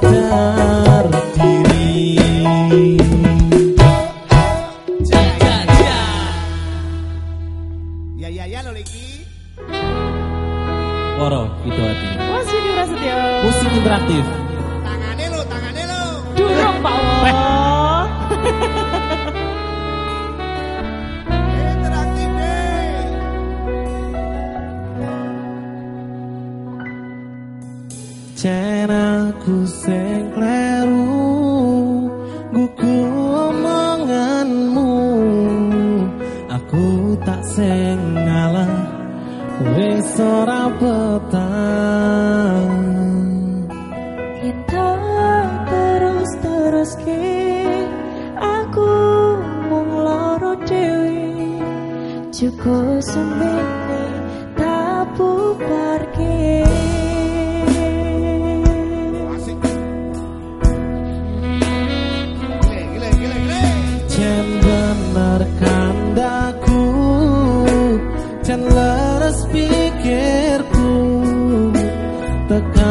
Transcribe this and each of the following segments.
sadar diri Ya ya ya lo lagi. Woro itu hati Mas Yudi Prasetyo. Musik interaktif Tangane lo, tangane lo. Durung Pak Wo. Interaktif deh. Aku sing kleru Gugu omonganmu. Aku tak sing ngalah Wis ora petang Kita terus terus ke aku mung loro dewi Cukup sembene tak bubarke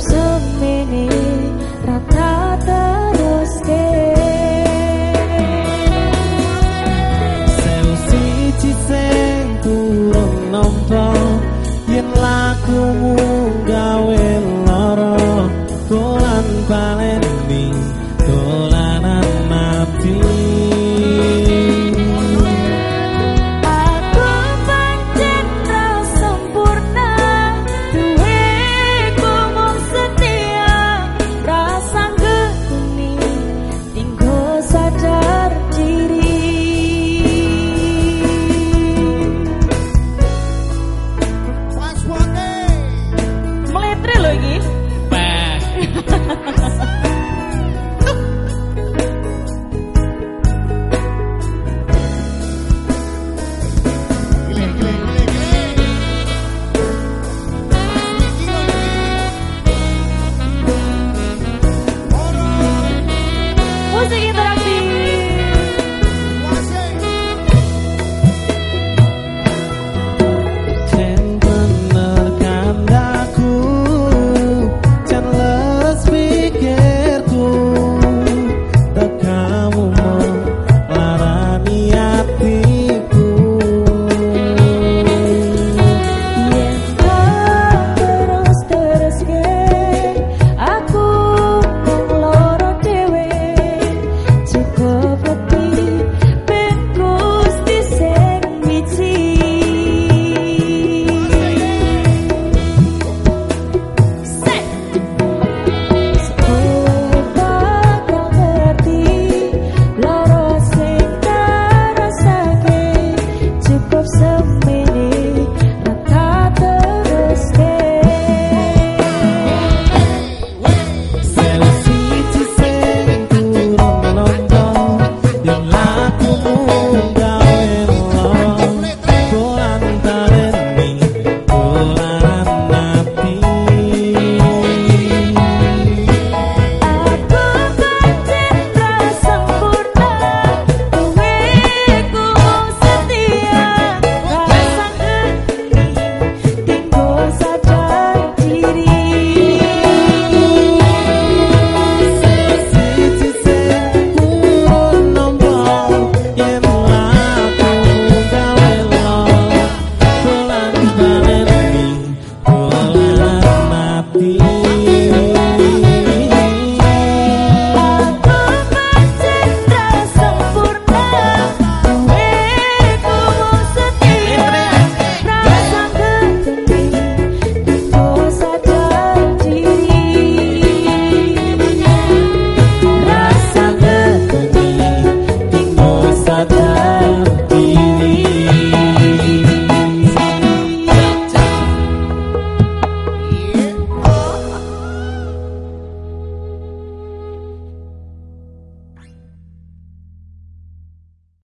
semini rata-rata conseguindo